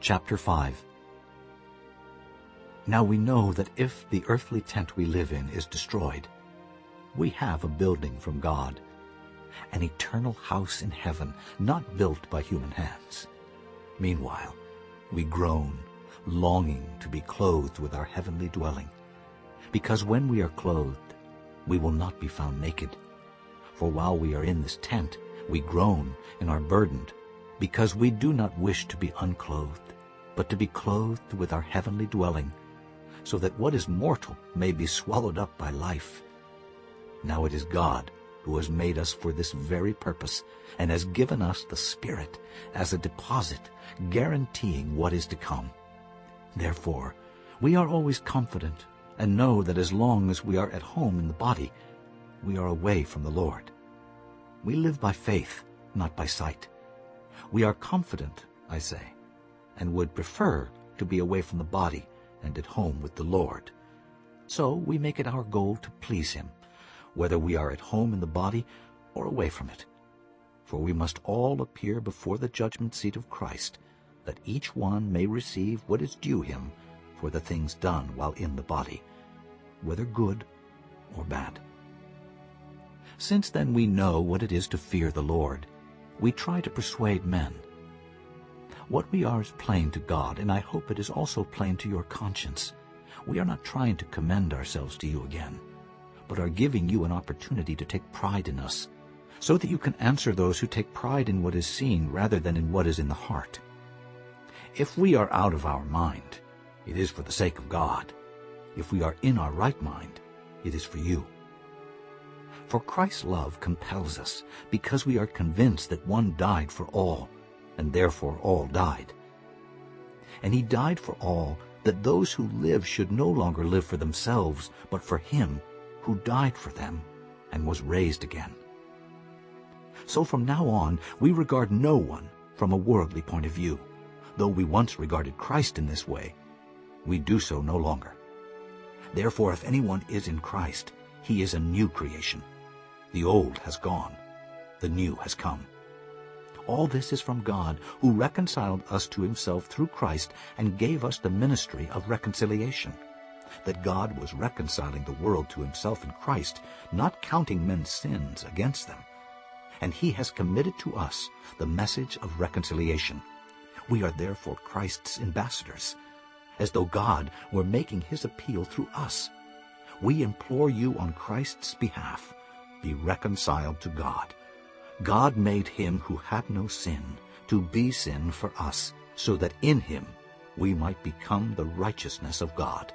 Chapter 5 Now we know that if the earthly tent we live in is destroyed, we have a building from God, an eternal house in heaven, not built by human hands. Meanwhile, we groan, longing to be clothed with our heavenly dwelling, because when we are clothed, we will not be found naked. For while we are in this tent, we groan and are burdened, because we do not wish to be unclothed, but to be clothed with our heavenly dwelling, so that what is mortal may be swallowed up by life. Now it is God who has made us for this very purpose and has given us the Spirit as a deposit, guaranteeing what is to come. Therefore, we are always confident and know that as long as we are at home in the body, we are away from the Lord. We live by faith, not by sight. We are confident, I say, and would prefer to be away from the body and at home with the Lord. So we make it our goal to please him, whether we are at home in the body or away from it. For we must all appear before the judgment seat of Christ, that each one may receive what is due him for the things done while in the body, whether good or bad. Since then we know what it is to fear the Lord, we try to persuade men. What we are is plain to God, and I hope it is also plain to your conscience. We are not trying to commend ourselves to you again, but are giving you an opportunity to take pride in us, so that you can answer those who take pride in what is seen rather than in what is in the heart. If we are out of our mind, it is for the sake of God. If we are in our right mind, it is for you. For Christ's love compels us, because we are convinced that one died for all, and therefore all died. And he died for all, that those who live should no longer live for themselves, but for him who died for them and was raised again. So from now on we regard no one from a worldly point of view. Though we once regarded Christ in this way, we do so no longer. Therefore, if anyone is in Christ, he is a new creation. The old has gone, the new has come. All this is from God, who reconciled us to himself through Christ and gave us the ministry of reconciliation. That God was reconciling the world to himself in Christ, not counting men's sins against them. And he has committed to us the message of reconciliation. We are therefore Christ's ambassadors, as though God were making his appeal through us. We implore you on Christ's behalf, be reconciled to God. God made him who had no sin to be sin for us, so that in him we might become the righteousness of God.